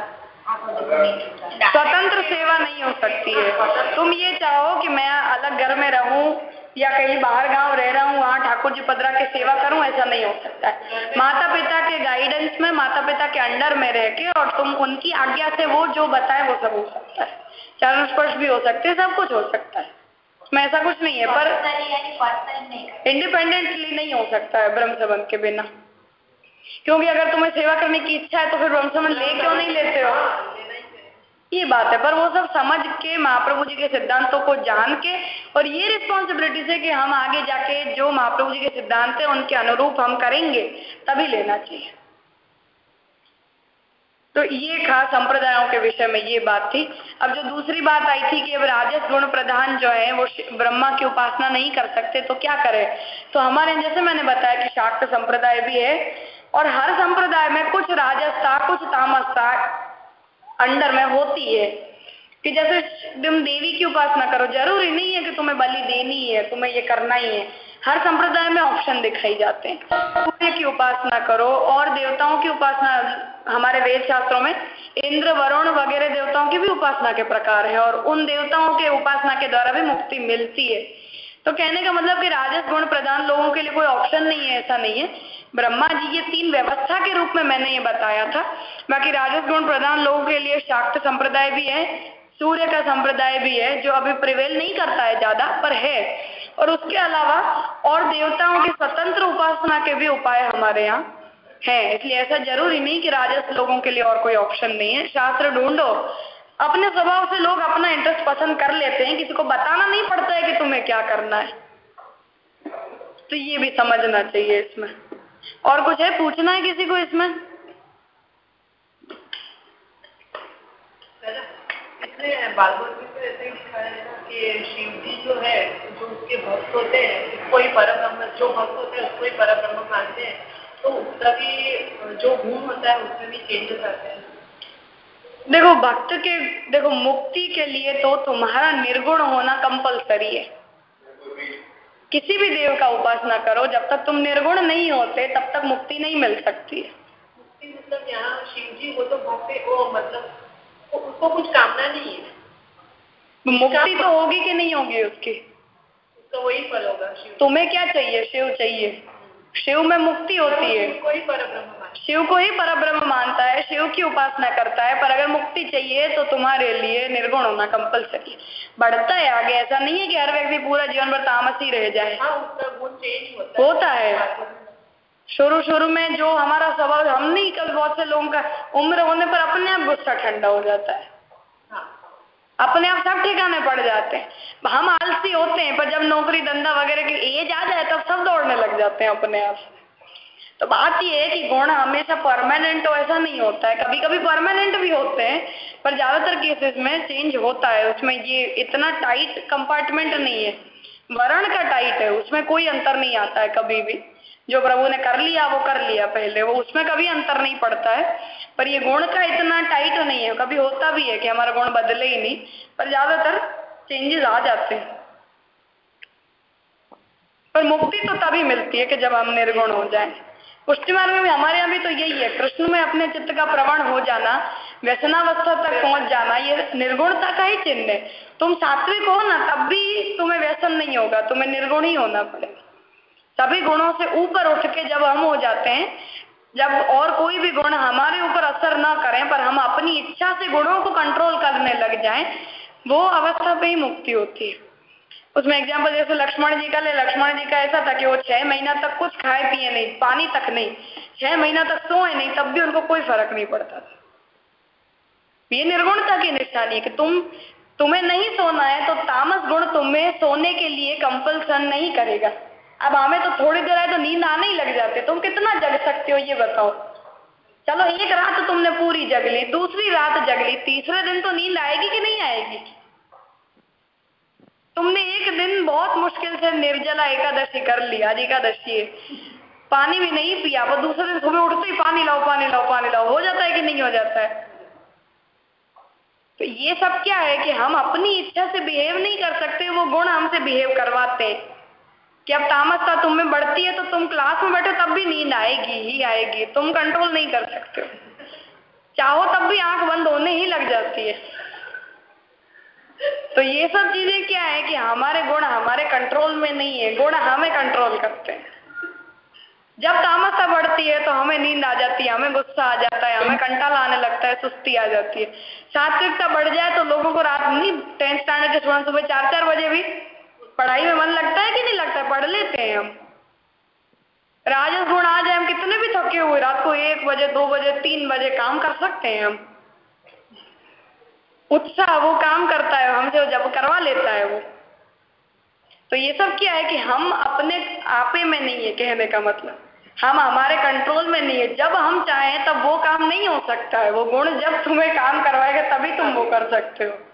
स्वतंत्र सेवा नहीं हो सकती है। तुम ये चाहो कि मैं अलग घर में रहूँ या कहीं बाहर गाँव रह हूँ ठाकुर जी पदरा की सेवा करूँ, ऐसा नहीं हो सकता। है माता पिता के गाइडेंस में माता पिता के अंडर में रह के और तुम उनकी आज्ञा से वो जो बताए, वो सब हो सकता है। चरण स्पर्श भी हो सकते हैं, सब कुछ हो सकता है। मैं ऐसा कुछ नहीं है, पर इंडिपेंडेंटली नहीं हो सकता है ब्रह्म संबंध के बिना। क्योंकि अगर तुम्हें सेवा करने की इच्छा है तो फिर ब्रह्म संबंध ले क्यों नहीं लेते हो? ये बात है। पर वो सब समझ के, महाप्रभु जी के सिद्धांतों को जान के और ये रिस्पॉन्सिबिलिटी से कि हम आगे जाके जो महाप्रभु जी के सिद्धांत है, उनके अनुरूप हम करेंगे, तभी लेना चाहिए। तो ये खास संप्रदायों के विषय में ये बात थी। अब जो दूसरी बात आई थी कि अब राजस गुण प्रधान जो है, वो ब्रह्मा की उपासना नहीं कर सकते तो क्या करें? तो हमारे जैसे मैंने बताया कि शाक्त संप्रदाय भी है और हर संप्रदाय में कुछ राजस्था कुछ तामसता अंडर में होती है कि जैसे तुम देवी की उपासना करो, ज़रूरी नहीं है कि तुम्हें बलि देनी है, तुम्हें ये करना ही है। हर संप्रदाय में ऑप्शन दिखाई जाते हैं। सूर्य की उपासना करो और देवताओं की उपासना, हमारे वेद शास्त्रों में इंद्र, वरुण वगैरह देवताओं की भी उपासना के प्रकार है और उन देवताओं के उपासना के द्वारा भी मुक्ति मिलती है। तो कहने का मतलब कि राजस गुण प्रधान लोगों के लिए कोई ऑप्शन नहीं है, ऐसा नहीं है। ब्रह्मा जी, ये तीन व्यवस्था के रूप में मैंने ये बताया था। बाकी राजस गुण प्रधान लोगों के लिए शाक्त संप्रदाय भी है, सूर्य का संप्रदाय भी है, जो अभी प्रिवेल नहीं करता है ज़्यादा, पर है। और उसके अलावा और देवताओं की स्वतंत्र उपासना के भी उपाय हमारे यहाँ है। इसलिए ऐसा ज़रूरी नहीं कि राजस लोगों के लिए और कोई ऑप्शन नहीं है। शास्त्र ढूंढो। अपने स्वभाव से लोग अपना इंटरेस्ट पसंद कर लेते हैं। किसी को बताना नहीं पड़ता है कि तुम्हें क्या करना है। तो ये भी समझना चाहिए इसमें। और कुछ है? पूछना है किसी को इसमें? इसमें बालगोद में ऐसे ही दिखाया है कि शिव जी जो है जो उसके भक्त होते हैं उसको ही ब्रह्म जो भक्त होते हैं उसको ही ब्रह्म मानते हैं। तो उसका भी जो गुण होता है उसमें भी चेंजेस आते हैं। देखो भक्त के देखो मुक्ति के लिए तो तुम्हारा निर्गुण होना कंपलसरी है। किसी भी देव का उपासना करो जब तक तुम निर्गुण नहीं होते तब तक मुक्ति नहीं मिल सकती है। मुक्ति मतलब यहाँ शिव जी वो तो भक्त है वो मतलब उसको कुछ कामना नहीं है। मुक्ति तो होगी कि नहीं होगी उसकी? तो वही फल होगा तुम्हें क्या चाहिए? शिव चाहिए। शिव में मुक्ति होती है। कोई पर शिव को ही पर ब्रह्म मानता है शिव की उपासना करता है पर अगर मुक्ति चाहिए तो तुम्हारे लिए निर्गुण होना कंपलसरी बढ़ता है आगे ऐसा नहीं है कि हर व्यक्ति पूरा जीवन भर तामस ही रह जाए। हाँ होता होता है। शुरू शुरू में जो हमारा स्वभाव हम नहीं कल बहुत से लोगों का उम्र होने पर अपने आप गुस्सा ठंडा हो जाता है। हाँ। अपने आप सब ठिकाने पड़ जाते हैं। हम आलसी होते हैं पर जब नौकरी धंधा वगैरह की एज आ जाए तब सब दौड़ने लग जाते हैं अपने आप से। तो बात यह है कि गुण हमेशा परमानेंट हो ऐसा नहीं होता है। कभी कभी परमानेंट भी होते हैं, पर ज़्यादातर केसेस में चेंज होता है। उसमें ये इतना टाइट कंपार्टमेंट नहीं है। वर्ण का टाइट है, उसमें कोई अंतर नहीं आता है कभी भी। जो प्रभु ने कर लिया, वो कर लिया पहले। वो उसमें कभी अंतर नहीं पड़ता है। पर ये गुण का इतना टाइट नहीं है। कभी होता भी है कि हमारा गुण बदले ही नहीं, पर ज़्यादातर चेंजेस आ जाते हैं। पर मुक्ति तो तभी मिलती है कि जब हम निर्गुण हो जाएँ। पुष्टि मार्ग में हमारे यहाँ भी तो यही है। कृष्ण में अपने चित्त का प्रवण हो जाना, व्यसनावस्था तक पहुँच जाना, ये निर्गुणता का ही चिन्ह है। तुम सात्विक हो ना, तब भी तुम्हें व्यसन नहीं होगा, तुम्हें निर्गुण ही होना पड़ेगा। सभी गुणों से ऊपर उठ के जब हम हो जाते हैं, जब और कोई भी गुण हमारे ऊपर असर ना करें, पर हम अपनी इच्छा से गुणों को कंट्रोल करने लग जाएँ, वो अवस्था पे ही मुक्ति होती है। उसमें एग्ज़ाम्पल जैसे लक्ष्मण जी का ले, लक्ष्मण जी का ऐसा था कि वो छह महीना तक कुछ खाए, पिए नहीं, पानी तक नहीं। छह महीना तक सोए नहीं, तब भी उनको कोई फ़र्क नहीं पड़ता था। ये निर्गुणता की निशानी है कि तुम, तुम्हें नहीं सोना है तो तामस गुण तुम्हें सोने के लिए कंपल्सन नहीं करेगा। अब हमें तो थोड़ी देर आए तो नींद आने ही लग जाते तुम कितना जग सकते हो, ये बताओ। चलो, एक रात तुमने पूरी जग ली, दूसरी रात जग ली, तीसरे दिन तो नींद आएगी कि नहीं आएगी? तुमने एक दिन बहुत मुश्किल से निर्जला एकादशी कर ली आज एकादशी है पानी भी नहीं पिया वो दूसरे दिन सुबह उठते ही पानी लाओ पानी लाओ पानी लाओ। हो जाता है कि नहीं हो जाता है? तो ये सब क्या है कि हम अपनी इच्छा से बिहेव नहीं कर सकते, वो गुण हमसे बिहेव करवाते। हैं कि अब तामसता तुम में बढ़ती है तो तुम क्लास में बैठो तब भी नींद आएगी, ही आएगी। तुम कंट्रोल नहीं कर सकते चाहो तब भी आँख बंद होने ही लग जाती है। तो ये सब चीज़ें क्या है कि हमारे गुण हमारे कंट्रोल में नहीं है। गुण हमें कंट्रोल करते हैं। जब तामसा बढ़ती है तो हमें नींद आ जाती है, हमें गुस्सा आ जाता है, हमें कंटाल आने लगता है, सुस्ती आ जाती है। सात्विकता बढ़ जाए तो लोगों को रात नहीं टेंथ स्टैंडर्ड के स्टूडेंट सुबह चार चार बजे भी पढ़ाई में मन लगता है कि नहीं लगता है? पढ़ लेते हैं हम। राजस गुण आ जाए, हम कितने भी थके हुए, रात को एक बजे, दो बजे, तीन बजे काम कर सकते हैं हम। उत्साह, वो काम करता है हमसे जब करवा लेता है वो। तो ये सब क्या है कि हम अपने आपे में नहीं है कहने का मतलब। हम हमारे कंट्रोल में नहीं है। जब हम चाहें, तब वो काम नहीं हो सकता है। वो गुण जब तुम्हें काम करवाएगा, तभी तुम वो कर सकते हो।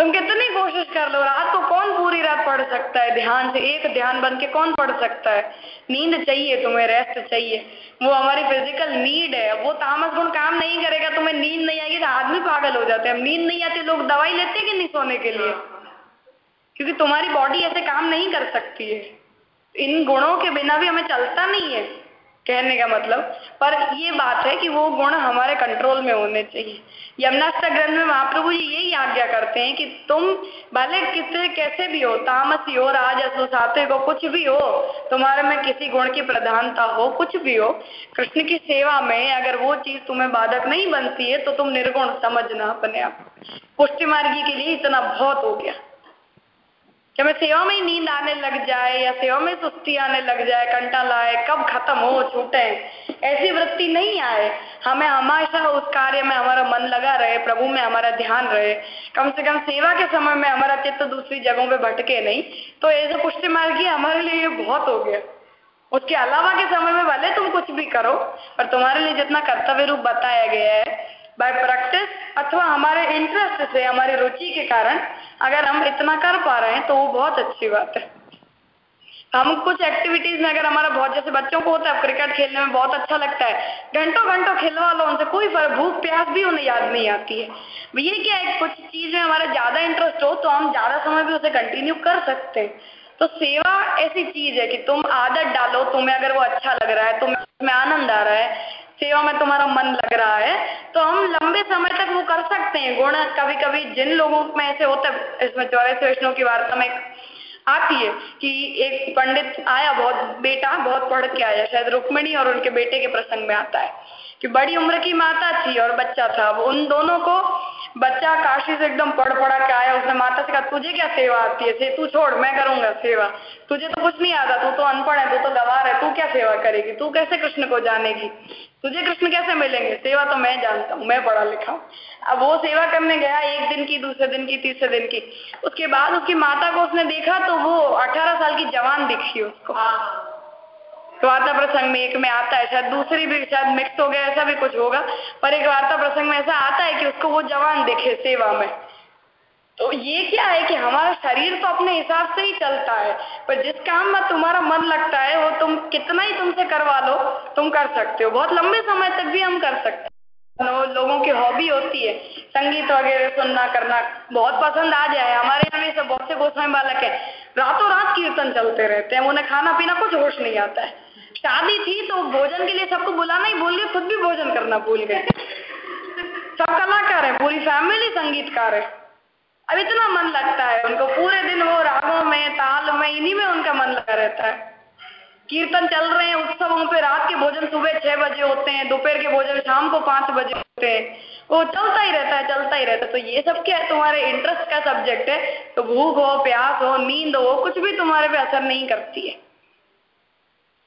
तुम कितनी कोशिश कर लो रात को कौन पूरी रात पढ़ सकता है? ध्यान से, एक ध्यान बन के कौन पढ़ सकता है? नींद चाहिए तुम्हें रेस्ट चाहिए। वो हमारी फ़िज़िकल नीड है। वो तामस गुण काम नहीं करेगा, तुम्हें नींद नहीं आएगी तो आदमी पागल हो जाते हैं। नींद नहीं आती, लोग दवाई लेते कि नहीं सोने के लिए? क्योंकि तुम्हारी बॉडी ऐसे काम नहीं कर सकती है। इन गुणों के बिना भी हमें चलता नहीं है। कहने का मतलब। पर ये बात है कि वो गुण हमारे कंट्रोल में होने चाहिए। यमुनाष्टा ग्रंथ में महाप्रभु जी यही आज्ञा करते हैं कि तुम भले कितने कैसे भी हो, तामसी हो, राजस सात्विक हो, कुछ भी हो, तुम्हारे में किसी गुण की प्रधानता हो, कुछ भी हो, कृष्ण की सेवा में अगर वो चीज़ तुम्हें बाधक नहीं बनती है तो तुम निर्गुण समझना अपने आप पुष्टि मार्गी के लिए इतना बहुत हो गया। हमें सेवा में ही नींद आने लग जाए या सेवा में सुस्ती आने लग जाए, कंटा लाए, कब खत्म हो, छूटे, ऐसी वृत्ति नहीं आए। हमें हमेशा उस कार्य में हमारा मन लगा रहे, प्रभु में हमारा ध्यान रहे। कम से कम सेवा के समय में हमारा चित्त दूसरी जगहों पे भटके नहीं। तो ऐसे पुष्टि मार्गी हमारे लिए बहुत हो गया। उसके अलावा के समय में भले तुम कुछ भी करो, पर तुम्हारे लिए जितना कर्तव्य रूप बताया गया है बाय प्रैक्टिस अथवा हमारे इंटरेस्ट से, हमारी रुचि के कारण अगर हम इतना कर पा रहे हैं तो वो बहुत अच्छी बात है। हम कुछ एक्टिविटीज़ में अगर हमारा बहुत, जैसे बच्चों को होता है क्रिकेट खेलने में बहुत अच्छा लगता है, घंटों घंटों खेलवा लो उनसे, कोई फ़र्क, भूख, प्यास भी उन्हें याद नहीं आती है। ये क्या है, कुछ चीज़ में हमारा ज़्यादा इंटरेस्ट हो तो हम ज़्यादा समय भी उसे कंटिन्यू कर सकते हैं। तो सेवा ऐसी चीज़ है कि तुम आदत डालो, तुम्हें अगर वो अच्छा लग रहा है तुम्हें आनंद आ रहा है सेवा में तुम्हारा मन लग रहा है तो हम लंबे समय तक वो कर सकते हैं। गुण कभी कभी जिन लोगों में ऐसे होते हैं, इसमें चौबीस वैष्णव की वार्ता में आती है कि एक पंडित आया, बहुत बेटा, बहुत पढ़ के आया, शायद रुक्मिणी और उनके बेटे के प्रसंग में आता है कि बड़ी उम्र की माता थी और बच्चा था। वो उन दोनों को बच्चा काशी से एकदम पढ़ पढ़ा के आया, उसने माता से कहा, तुझे क्या सेवा आती है? से तू छोड़, मैं करूँगा सेवा। तुझे तो कुछ नहीं आता, तू तो अनपढ़ है, तू तो गवार है, तू क्या सेवा करेगी? तू कैसे कृष्ण को जानेगी? तुझे कृष्ण कैसे मिलेंगे? सेवा तो मैं जानता हूँ, मैं पढ़ा लिखा हूँ। अब वो सेवा करने गया, एक दिन की, दूसरे दिन की, तीसरे दिन की। उसके बाद उसकी माता को उसने देखा तो वो अठारह साल की जवान दिखी उसको। तो वार्ता प्रसंग में एक में आता है, शायद दूसरी भी, शायद मिक्स हो गया, ऐसा भी कुछ होगा। पर एक वार्ता प्रसंग में ऐसा आता है कि उसको वो जवान देखे सेवा में। तो ये क्या है कि हमारा शरीर तो अपने हिसाब से ही चलता है, पर जिस काम में तुम्हारा मन लगता है, वो तुम कितना ही तुमसे करवा लो, तुम कर सकते हो। बहुत लंबे समय तक भी हम कर सकते हैं। लोगों की हॉबी होती है, संगीत वगैरह सुनना करना, बहुत पसंद आ जाए। हमारे यहाँ भी सब बहुत से गोस्वामी बालक है। रातों रात कीर्तन चलते रहते हैं, उन्हें खाना पीना कुछ होश नहीं आता है। शादी थी तो भोजन के लिए सबको बुलाना ही भूल गए, खुद भी भोजन करना भूल गए। सब कलाकार है, पूरी फैमिली संगीतकार है। अब इतना मन लगता है उनको, पूरे दिन वो रागों में, ताल में, इन्हीं में उनका मन लगा रहता है। कीर्तन चल रहे हैं उत्सवों पे, रात के भोजन सुबह छह बजे होते हैं, दोपहर के भोजन शाम को पाँच बजे होते हैं। वो चलता ही रहता है, चलता ही रहता है। तो ये सब क्या है? तुम्हारे इंटरेस्ट का सब्जेक्ट है। तो भूख हो, प्यास हो, नींद हो, कुछ भी तुम्हारे पे असर नहीं करती है।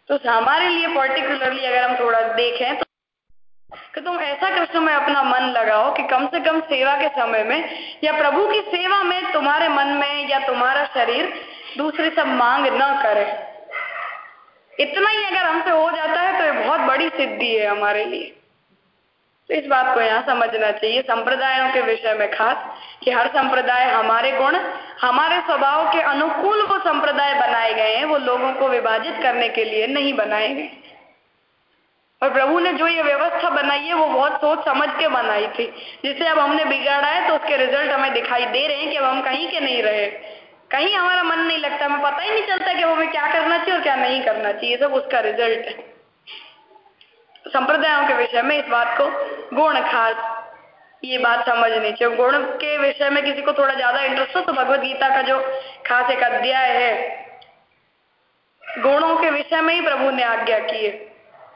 तो हमारे लिए पर्टिकुलरली अगर हम थोड़ा देखें तो कि तुम ऐसा कृष्ण में अपना मन लगाओ कि कम से कम सेवा के समय में या प्रभु की सेवा में तुम्हारे मन में या तुम्हारा शरीर दूसरे सब मांग न करे। इतना ही अगर हमसे हो जाता है तो ये बहुत बड़ी सिद्धि है हमारे लिए। तो इस बात को यहाँ समझना चाहिए। संप्रदायों के विषय में खास कि हर संप्रदाय हमारे गुण, हमारे स्वभाव के अनुकूल वो संप्रदाय बनाए गए हैं, वो लोगों को विभाजित करने के लिए नहीं बनाए गए। और प्रभु ने जो ये व्यवस्था बनाई है, वो बहुत सोच समझ के बनाई थी। जिसे अब हमने बिगाड़ा है तो उसके रिज़ल्ट हमें दिखाई दे रहे हैं कि अब हम कहीं के नहीं रहे। कहीं हमारा मन नहीं लगता, हमें पता ही नहीं चलता कि हमें क्या करना चाहिए और क्या नहीं करना चाहिए। सब उसका रिज़ल्ट है। संप्रदायों के विषय में इस बात को गुण खास ये बात समझनी चाहिए। गुण के विषय में किसी को थोड़ा ज़्यादा इंटरेस्ट हो तो भगवत गीता का जो खास एक अध्याय है, गुणों के विषय में ही प्रभु ने आज्ञा की है।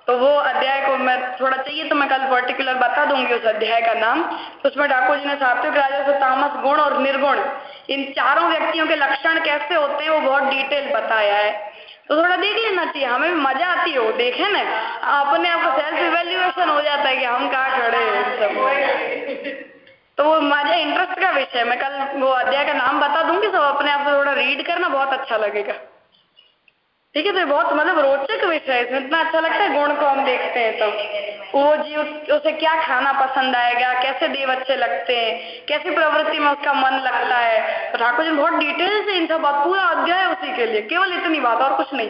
तो वो अध्याय को मैं थोड़ा चाहिए तो मैं कल पर्टिकुलर बता दूँगी उस अध्याय का नाम। तो उसमें ठाकुर जी ने सात्विक राजा से तामस, गुण और निर्गुण, इन चारों व्यक्तियों के लक्षण कैसे होते हैं वो बहुत डिटेल बताया है। तो थोड़ा देख लेना चाहिए, हमें भी मज़ा आती है देखे ना? अपने आप को सेल्फ इवेल्युएशन हो जाता है कि हम कहाँ खड़े हैं सब तो वो मज़ा इंटरेस्ट का विषय मैं कल वो अध्याय का नाम बता दूँगी सब अपने आप को थोड़ा रीड करना बहुत अच्छा लगेगा। ठीक है तो बहुत मतलब रोचक विषय है, इसमें इतना अच्छा लगता है, गुण को हम देखते हैं तो वो जीव उसे क्या खाना पसंद आएगा? कैसे देव अच्छे लगते हैं? कैसी प्रवृत्ति में उसका मन लगता है? तो ठाकुर जी बहुत डिटेल से इन सब बात, पूरा अध्याय उसी के लिए, केवल इतनी बात और कुछ नहीं।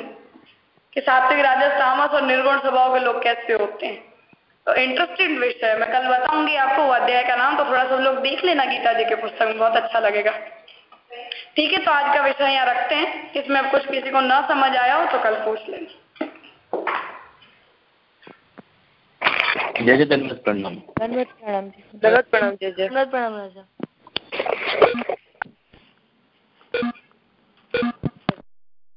कि सात्विक, राजस, तामस और निर्गुण स्वभाव के लोग कैसे होते हैं। तो इंटरेस्टिंग विषय है। मैं कल बताऊँगी आपको अध्याय का नाम तो थोड़ा सब लोग देख लेना गीता जी के पुस्तक में, बहुत अच्छा लगेगा। ठीक है तो आज का विषय यहाँ रखते हैं। इसमें कुछ किसी को न समझ आया हो तो कल पूछ लेना જય જય ધન્વત પ્રણામ. ધન્વત પ્રણામ. ધન્વત પ્રણામ પ્રણામ રાજા.